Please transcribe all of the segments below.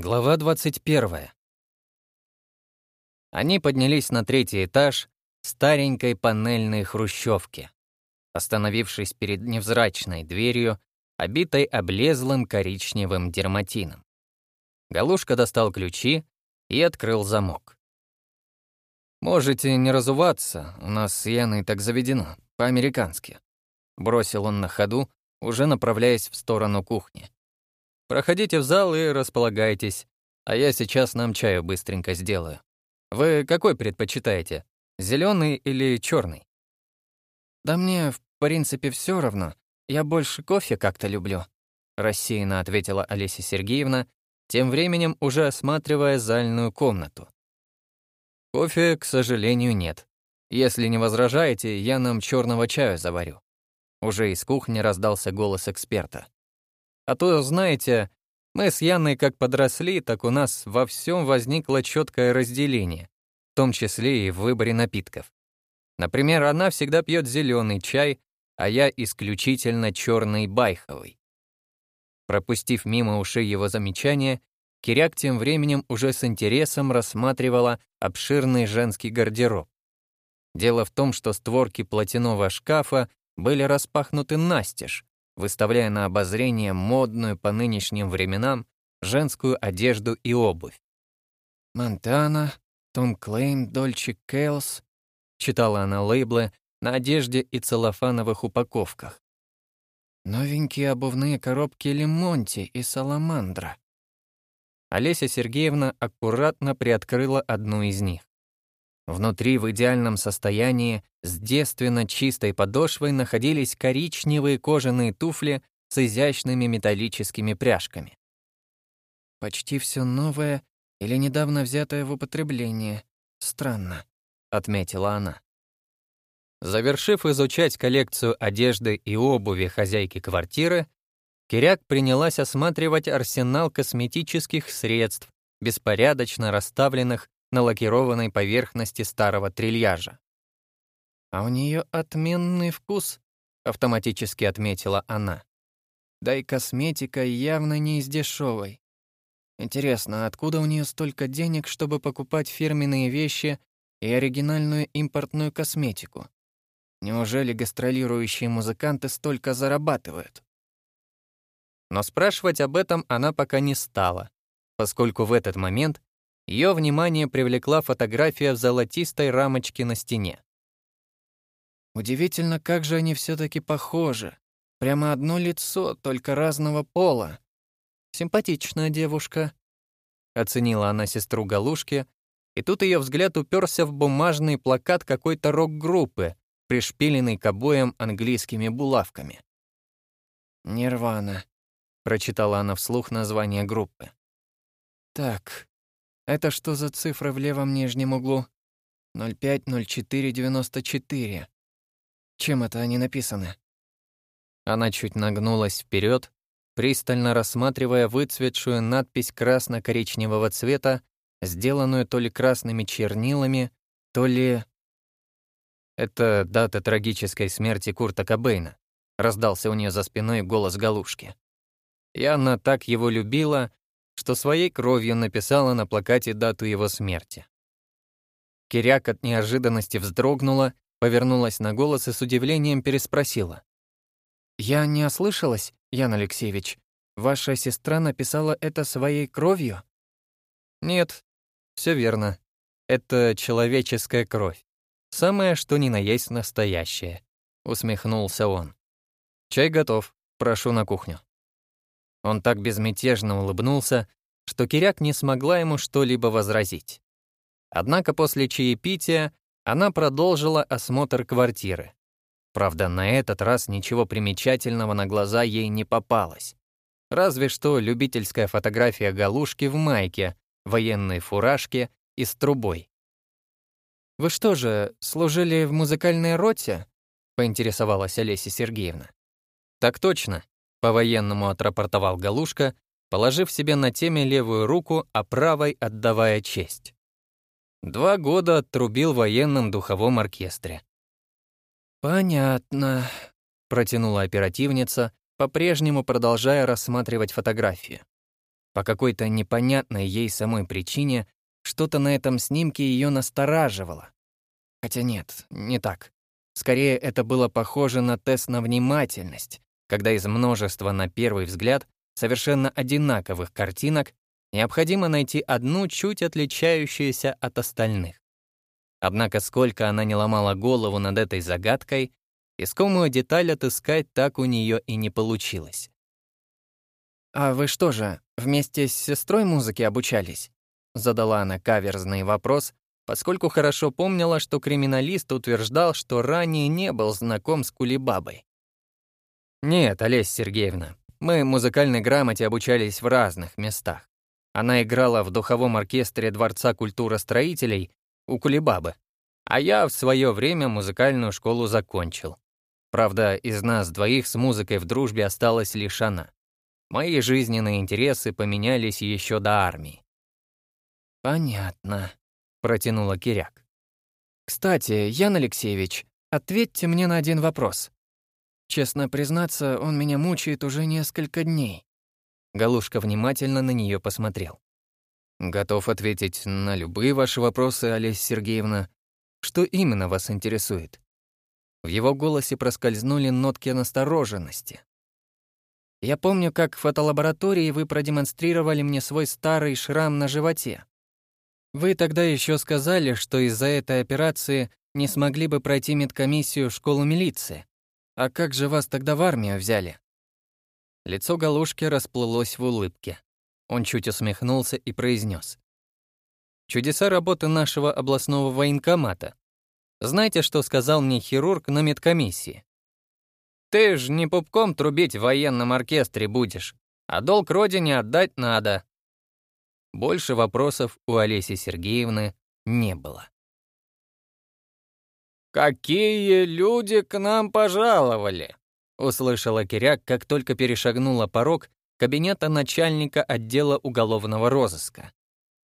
Глава 21. Они поднялись на третий этаж старенькой панельной хрущевки, остановившись перед невзрачной дверью, обитой облезлым коричневым дерматином. Галушка достал ключи и открыл замок. «Можете не разуваться, у нас с Яной так заведено, по-американски», — бросил он на ходу, уже направляясь в сторону кухни. Проходите в зал и располагайтесь. А я сейчас нам чаю быстренько сделаю. Вы какой предпочитаете? Зеленый или черный? Да мне, в принципе, все равно. Я больше кофе как-то люблю, рассеянно ответила Олеся Сергеевна, тем временем уже осматривая зальную комнату. Кофе, к сожалению, нет. Если не возражаете, я нам черного чаю заварю. Уже из кухни раздался голос эксперта. А то, знаете, мы с Яной как подросли, так у нас во всем возникло четкое разделение, в том числе и в выборе напитков. Например, она всегда пьет зеленый чай, а я исключительно черный байховый. Пропустив мимо ушей его замечания, Киряк тем временем уже с интересом рассматривала обширный женский гардероб. Дело в том, что створки платяного шкафа были распахнуты настежь, выставляя на обозрение модную по нынешним временам женскую одежду и обувь. «Монтана», «Том Клейм», «Дольче Кэлс», читала она лейблы на одежде и целлофановых упаковках. «Новенькие обувные коробки Лимонти и Саламандра». Олеся Сергеевна аккуратно приоткрыла одну из них. Внутри в идеальном состоянии с девственно чистой подошвой находились коричневые кожаные туфли с изящными металлическими пряжками. «Почти все новое или недавно взятое в употребление. Странно», — отметила она. Завершив изучать коллекцию одежды и обуви хозяйки квартиры, Киряк принялась осматривать арсенал косметических средств, беспорядочно расставленных на лакированной поверхности старого трильяжа. «А у нее отменный вкус», — автоматически отметила она. «Да и косметика явно не из дешевой. Интересно, откуда у нее столько денег, чтобы покупать фирменные вещи и оригинальную импортную косметику? Неужели гастролирующие музыканты столько зарабатывают?» Но спрашивать об этом она пока не стала, поскольку в этот момент ее внимание привлекла фотография в золотистой рамочке на стене. Удивительно, как же они все таки похожи. Прямо одно лицо, только разного пола. Симпатичная девушка, оценила она сестру Галушки, и тут ее взгляд уперся в бумажный плакат какой-то рок-группы, пришпиленный к обоям английскими булавками. Нирвана, прочитала она вслух название группы. Так, это что за цифры в левом нижнем углу? 050494. Чем это они написаны? Она чуть нагнулась вперед, пристально рассматривая выцветшую надпись красно-коричневого цвета, сделанную то ли красными чернилами, то ли... Это дата трагической смерти Курта Кобейна. Раздался у нее за спиной голос Галушки. И она так его любила, что своей кровью написала на плакате дату его смерти. Киряк от неожиданности вздрогнула, повернулась на голос и с удивлением переспросила. «Я не ослышалась, Ян Алексеевич? Ваша сестра написала это своей кровью?» «Нет, все верно. Это человеческая кровь. Самое, что ни на есть настоящее», — усмехнулся он. «Чай готов. Прошу на кухню». Он так безмятежно улыбнулся, что Киряк не смогла ему что-либо возразить. Однако после чаепития она продолжила осмотр квартиры. Правда, на этот раз ничего примечательного на глаза ей не попалось. Разве что любительская фотография галушки в майке, военной фуражке и с трубой. «Вы что же, служили в музыкальной роте?» — поинтересовалась Олеся Сергеевна. «Так точно», — по-военному отрапортовал Галушка положив себе на теме левую руку, а правой отдавая честь. Два года отрубил в военном духовом оркестре. «Понятно», — протянула оперативница, по-прежнему продолжая рассматривать фотографии. По какой-то непонятной ей самой причине что-то на этом снимке ее настораживало. Хотя нет, не так. Скорее, это было похоже на тест на внимательность, когда из множества на первый взгляд совершенно одинаковых картинок, необходимо найти одну, чуть отличающуюся от остальных. Однако сколько она не ломала голову над этой загадкой, искомую деталь отыскать так у нее и не получилось. «А вы что же, вместе с сестрой музыки обучались?» — задала она каверзный вопрос, поскольку хорошо помнила, что криминалист утверждал, что ранее не был знаком с Кулибабой. «Нет, Олеся Сергеевна, мы музыкальной грамоте обучались в разных местах. Она играла в духовом оркестре Дворца культуры строителей у Кулибабы, а я в свое время музыкальную школу закончил. Правда, из нас двоих с музыкой в дружбе осталась лишь она. Мои жизненные интересы поменялись еще до армии. «Понятно», — протянула Киряк. «Кстати, Ян Алексеевич, ответьте мне на один вопрос. Честно признаться, он меня мучает уже несколько дней. Галушка внимательно на нее посмотрел. Готов ответить на любые ваши вопросы, Олеся Сергеевна. Что именно вас интересует? В его голосе проскользнули нотки настороженности. Я помню, как в фотолаборатории вы продемонстрировали мне свой старый шрам на животе. Вы тогда еще сказали, что из-за этой операции не смогли бы пройти медкомиссию в школу милиции, «А как же вас тогда в армию взяли?» Лицо Галушки расплылось в улыбке. Он чуть усмехнулся и произнес: «Чудеса работы нашего областного военкомата. Знаете, что сказал мне хирург на медкомиссии? Ты ж не пупком трубить в военном оркестре будешь, а долг родине отдать надо». Больше вопросов у Олеси Сергеевны не было. «Какие люди к нам пожаловали!» услышала Киряк, как только перешагнула порог кабинета начальника отдела уголовного розыска.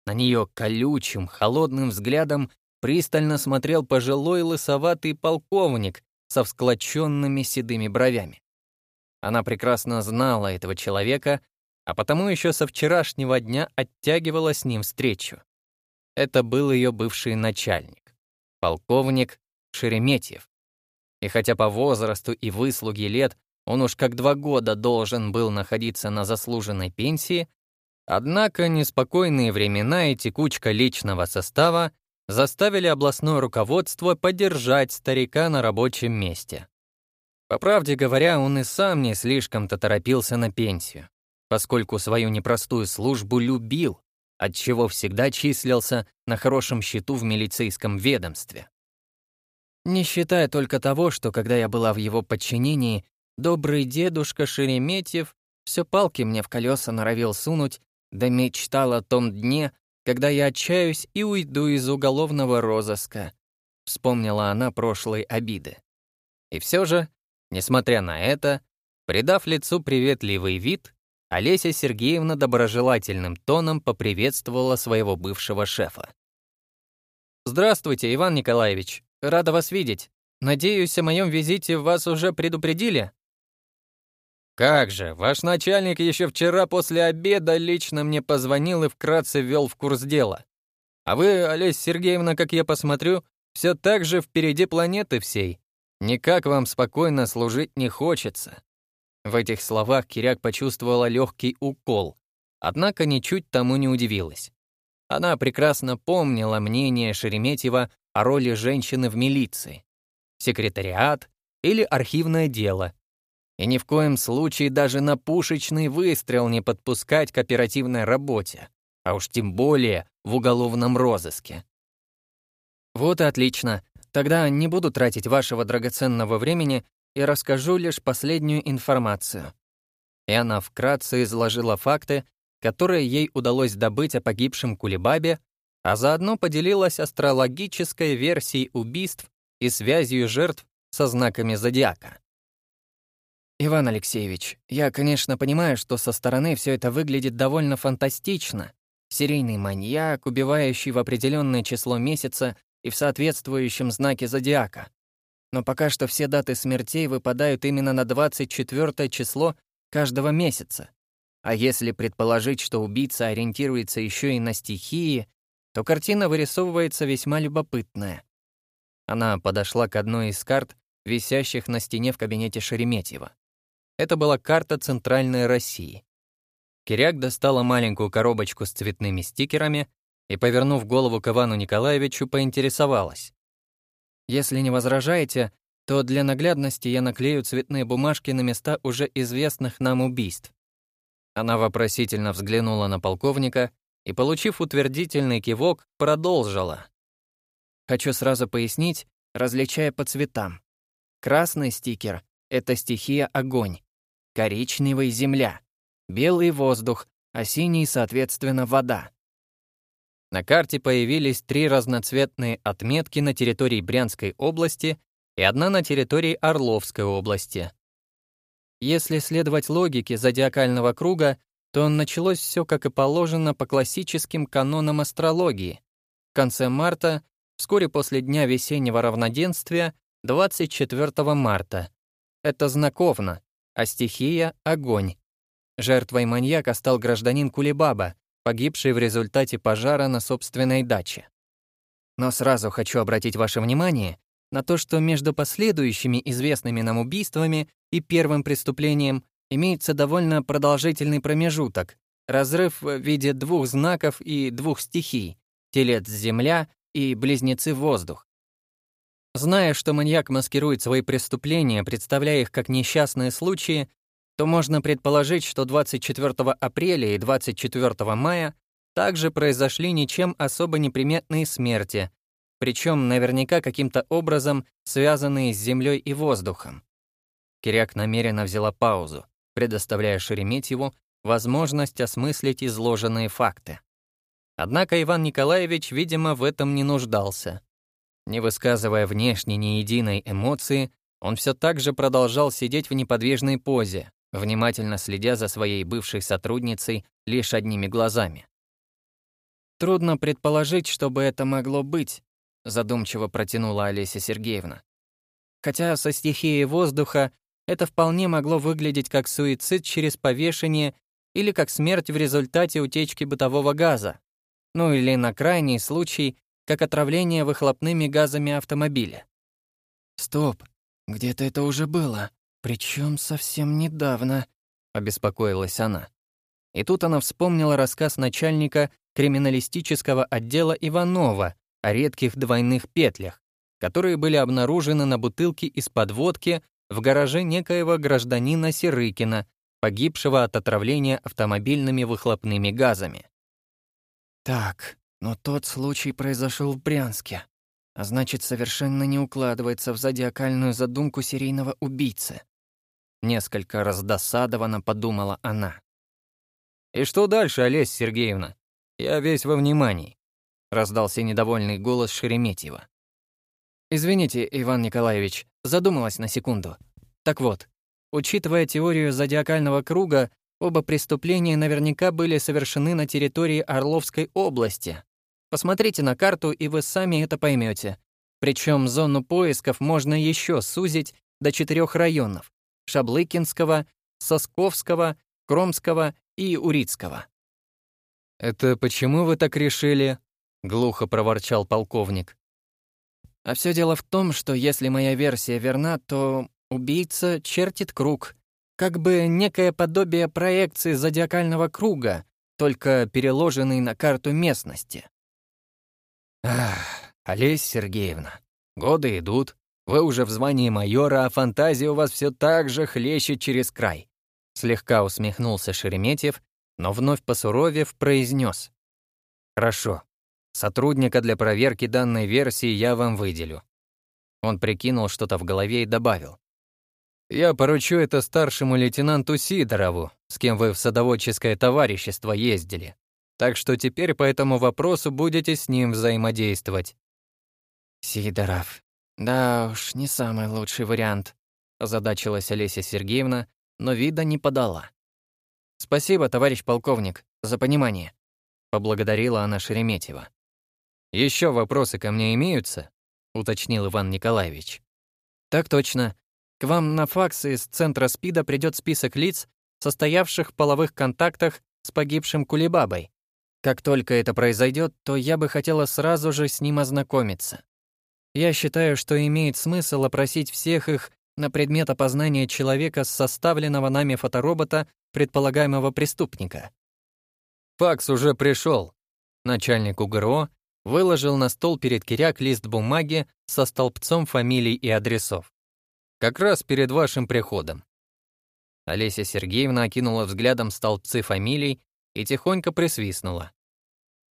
На нее колючим, холодным взглядом пристально смотрел пожилой лысоватый полковник со всклоченными седыми бровями. Она прекрасно знала этого человека, а потому еще со вчерашнего дня оттягивала с ним встречу. Это был ее бывший начальник, полковник Шереметьев. И хотя по возрасту и выслуге лет он уж как два года должен был находиться на заслуженной пенсии, однако неспокойные времена и текучка личного состава заставили областное руководство поддержать старика на рабочем месте. По правде говоря, он и сам не слишком-то торопился на пенсию, поскольку свою непростую службу любил, отчего всегда числился на хорошем счету в милицейском ведомстве. Не считая только того, что когда я была в его подчинении, добрый дедушка Шереметьев все палки мне в колеса норовил сунуть, да мечтал о том дне, когда я отчаюсь и уйду из уголовного розыска. Вспомнила она прошлые обиды. И все же, несмотря на это, придав лицу приветливый вид, Олеся Сергеевна доброжелательным тоном поприветствовала своего бывшего шефа. «Здравствуйте, Иван Николаевич. Рада вас видеть. Надеюсь, о моем визите вас уже предупредили?» «Как же, ваш начальник еще вчера после обеда лично мне позвонил и вкратце ввел в курс дела. А вы, Олеся Сергеевна, как я посмотрю, все так же впереди планеты всей. Никак вам спокойно служить не хочется». В этих словах Киряк почувствовала легкий укол, однако ничуть тому не удивилась. Она прекрасно помнила мнение Шереметьева о роли женщины в милиции, секретариат или архивное дело. И ни в коем случае даже на пушечный выстрел не подпускать к оперативной работе, а уж тем более в уголовном розыске. Вот и отлично. Тогда не буду тратить вашего драгоценного времени и расскажу лишь последнюю информацию. И она вкратце изложила факты, которые ей удалось добыть о погибшем Кулибабе а заодно поделилась астрологической версией убийств и связью жертв со знаками зодиака. «Иван Алексеевич, я, конечно, понимаю, что со стороны все это выглядит довольно фантастично. Серийный маньяк, убивающий в определенное число месяца и в соответствующем знаке зодиака. Но пока что все даты смертей выпадают именно на 24 число каждого месяца. А если предположить, что убийца ориентируется еще и на стихии, то картина вырисовывается весьма любопытная. Она подошла к одной из карт, висящих на стене в кабинете Шереметьева. Это была карта Центральной России. Киряк достала маленькую коробочку с цветными стикерами и, повернув голову к Ивану Николаевичу, поинтересовалась. «Если не возражаете, то для наглядности я наклею цветные бумажки на места уже известных нам убийств». Она вопросительно взглянула на полковника, и, получив утвердительный кивок, продолжила. Хочу сразу пояснить, различая по цветам. Красный стикер — это стихия огонь, коричневый — земля, белый — воздух, а синий, соответственно, вода. На карте появились три разноцветные отметки на территории Брянской области и одна на территории Орловской области. Если следовать логике зодиакального круга, то началось все, как и положено, по классическим канонам астрологии. В конце марта, вскоре после Дня весеннего равноденствия, 24 марта. Это знаковно, а стихия — огонь. Жертвой маньяка стал гражданин кулибаба погибший в результате пожара на собственной даче. Но сразу хочу обратить ваше внимание на то, что между последующими известными нам убийствами и первым преступлением имеется довольно продолжительный промежуток, разрыв в виде двух знаков и двух стихий — телец-земля и близнецы-воздух. Зная, что маньяк маскирует свои преступления, представляя их как несчастные случаи, то можно предположить, что 24 апреля и 24 мая также произошли ничем особо неприметные смерти, причем наверняка каким-то образом связанные с землей и воздухом. Киряк намеренно взяла паузу предоставляя Шереметьеву возможность осмыслить изложенные факты. Однако Иван Николаевич, видимо, в этом не нуждался. Не высказывая внешне ни единой эмоции, он все так же продолжал сидеть в неподвижной позе, внимательно следя за своей бывшей сотрудницей лишь одними глазами. «Трудно предположить, чтобы это могло быть», задумчиво протянула Олеся Сергеевна. «Хотя со стихией воздуха это вполне могло выглядеть как суицид через повешение или как смерть в результате утечки бытового газа, ну или на крайний случай, как отравление выхлопными газами автомобиля. «Стоп, где-то это уже было, причем совсем недавно», — обеспокоилась она. И тут она вспомнила рассказ начальника криминалистического отдела Иванова о редких двойных петлях, которые были обнаружены на бутылке из-под водки в гараже некоего гражданина Сирыкина, погибшего от отравления автомобильными выхлопными газами. «Так, но тот случай произошел в Брянске, а значит, совершенно не укладывается в зодиакальную задумку серийного убийцы», несколько раздосадованно подумала она. «И что дальше, Олесь Сергеевна? Я весь во внимании», — раздался недовольный голос Шереметьева. «Извините, Иван Николаевич, задумалась на секунду. Так вот, учитывая теорию зодиакального круга, оба преступления наверняка были совершены на территории Орловской области. Посмотрите на карту, и вы сами это поймете. Причем зону поисков можно еще сузить до четырех районов — Шаблыкинского, Сосковского, Кромского и Урицкого. «Это почему вы так решили?» — глухо проворчал полковник. А все дело в том, что если моя версия верна, то убийца чертит круг. Как бы некое подобие проекции зодиакального круга, только переложенный на карту местности. Ах, Олеся Сергеевна, годы идут. Вы уже в звании майора, а фантазия у вас все так же хлещет через край. Слегка усмехнулся Шереметьев, но вновь посуровев, произнес. «Хорошо, Сотрудника для проверки данной версии я вам выделю». Он прикинул что-то в голове и добавил. «Я поручу это старшему лейтенанту Сидорову, с кем вы в садоводческое товарищество ездили. Так что теперь по этому вопросу будете с ним взаимодействовать». «Сидоров, да уж, не самый лучший вариант», — озадачилась Олеся Сергеевна, но вида не подала. «Спасибо, товарищ полковник, за понимание», — поблагодарила она Шереметьева. «Еще вопросы ко мне имеются?» — уточнил Иван Николаевич. «Так точно. К вам на факс из Центра СПИДа придет список лиц, состоявших в половых контактах с погибшим Кулибабой. Как только это произойдет, то я бы хотела сразу же с ним ознакомиться. Я считаю, что имеет смысл опросить всех их на предмет опознания человека с составленного нами фоторобота предполагаемого преступника». «Факс уже пришел», — начальник УГРО выложил на стол перед Киряк лист бумаги со столбцом фамилий и адресов. «Как раз перед вашим приходом». Олеся Сергеевна окинула взглядом столбцы фамилий и тихонько присвистнула.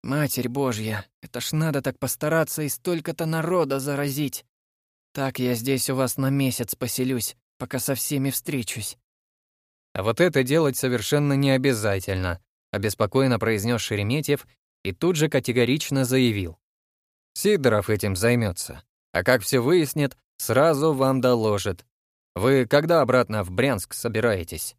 «Матерь Божья, это ж надо так постараться и столько-то народа заразить. Так я здесь у вас на месяц поселюсь, пока со всеми встречусь». «А вот это делать совершенно не обязательно», — обеспокоенно произнес Шереметьев и тут же категорично заявил. «Сидоров этим займется, а как все выяснит, сразу вам доложит. Вы когда обратно в Брянск собираетесь?»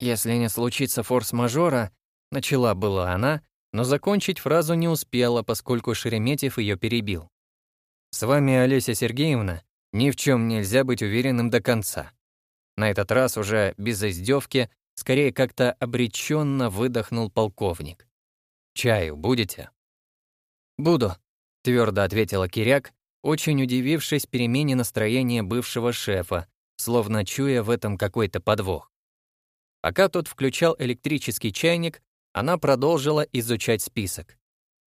«Если не случится форс-мажора», — начала была она, но закончить фразу не успела, поскольку Шереметьев ее перебил. «С вами, Олеся Сергеевна, ни в чем нельзя быть уверенным до конца». На этот раз уже без издевки, скорее как-то обреченно выдохнул полковник. «Чаю будете?» «Буду», — твердо ответила Киряк, очень удивившись перемене настроения бывшего шефа, словно чуя в этом какой-то подвох. Пока тот включал электрический чайник, она продолжила изучать список.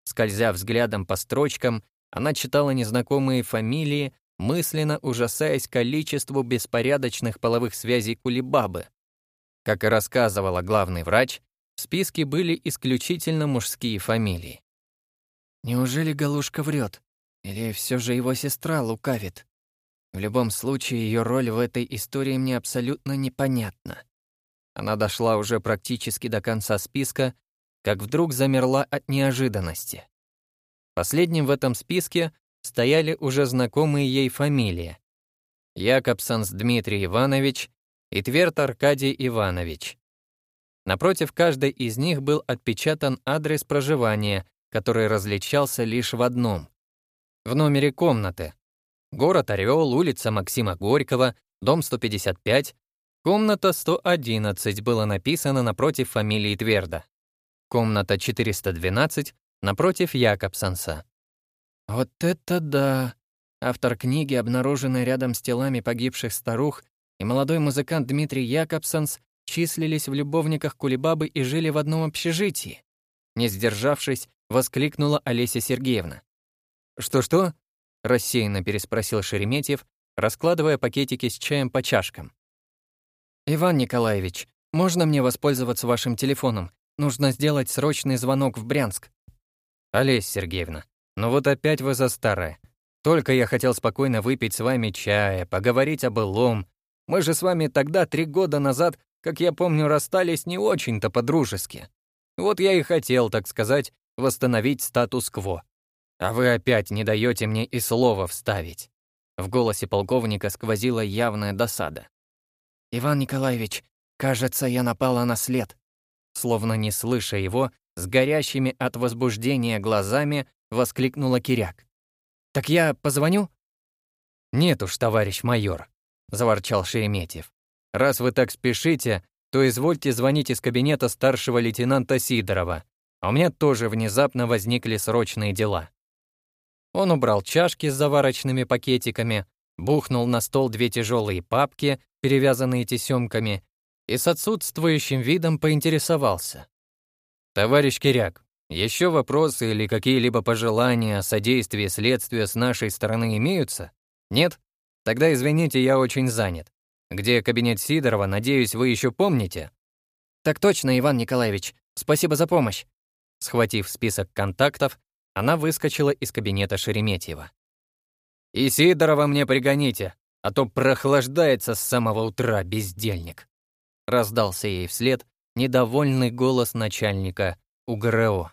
Скользя взглядом по строчкам, она читала незнакомые фамилии, мысленно ужасаясь количеству беспорядочных половых связей кулибабы. Как и рассказывала главный врач, в списке были исключительно мужские фамилии. Неужели Галушка врет? Или все же его сестра лукавит? В любом случае, ее роль в этой истории мне абсолютно непонятна. Она дошла уже практически до конца списка, как вдруг замерла от неожиданности. Последним в этом списке стояли уже знакомые ей фамилии. Якобсонс Дмитрий Иванович и Тверт Аркадий Иванович. Напротив каждой из них был отпечатан адрес проживания, который различался лишь в одном. В номере комнаты. Город Орел, улица Максима Горького, дом 155, комната 111 было написано напротив фамилии Тверда. Комната 412 напротив Якобсонса. Вот это да! Автор книги, обнаруженный рядом с телами погибших старух, и молодой музыкант Дмитрий Якобсонс числились в любовниках кулибабы и жили в одном общежитии. Не сдержавшись, воскликнула Олеся Сергеевна. «Что-что?» — рассеянно переспросил Шереметьев, раскладывая пакетики с чаем по чашкам. «Иван Николаевич, можно мне воспользоваться вашим телефоном? Нужно сделать срочный звонок в Брянск». «Олеся Сергеевна, ну вот опять вы за старое. Только я хотел спокойно выпить с вами чая, поговорить о былом. Мы же с вами тогда три года назад как я помню, расстались не очень-то по-дружески. Вот я и хотел, так сказать, восстановить статус-кво. А вы опять не даете мне и слова вставить». В голосе полковника сквозила явная досада. «Иван Николаевич, кажется, я напала на след». Словно не слыша его, с горящими от возбуждения глазами воскликнула Киряк. «Так я позвоню?» «Нет уж, товарищ майор», — заворчал Шереметьев. Раз вы так спешите, то извольте звонить из кабинета старшего лейтенанта Сидорова. А у меня тоже внезапно возникли срочные дела». Он убрал чашки с заварочными пакетиками, бухнул на стол две тяжелые папки, перевязанные тесемками, и с отсутствующим видом поинтересовался. «Товарищ Киряк, еще вопросы или какие-либо пожелания о содействии следствия с нашей стороны имеются? Нет? Тогда извините, я очень занят где кабинет Сидорова, надеюсь, вы еще помните?» «Так точно, Иван Николаевич. Спасибо за помощь». Схватив список контактов, она выскочила из кабинета Шереметьева. «И Сидорова мне пригоните, а то прохлаждается с самого утра бездельник», раздался ей вслед недовольный голос начальника УГРО.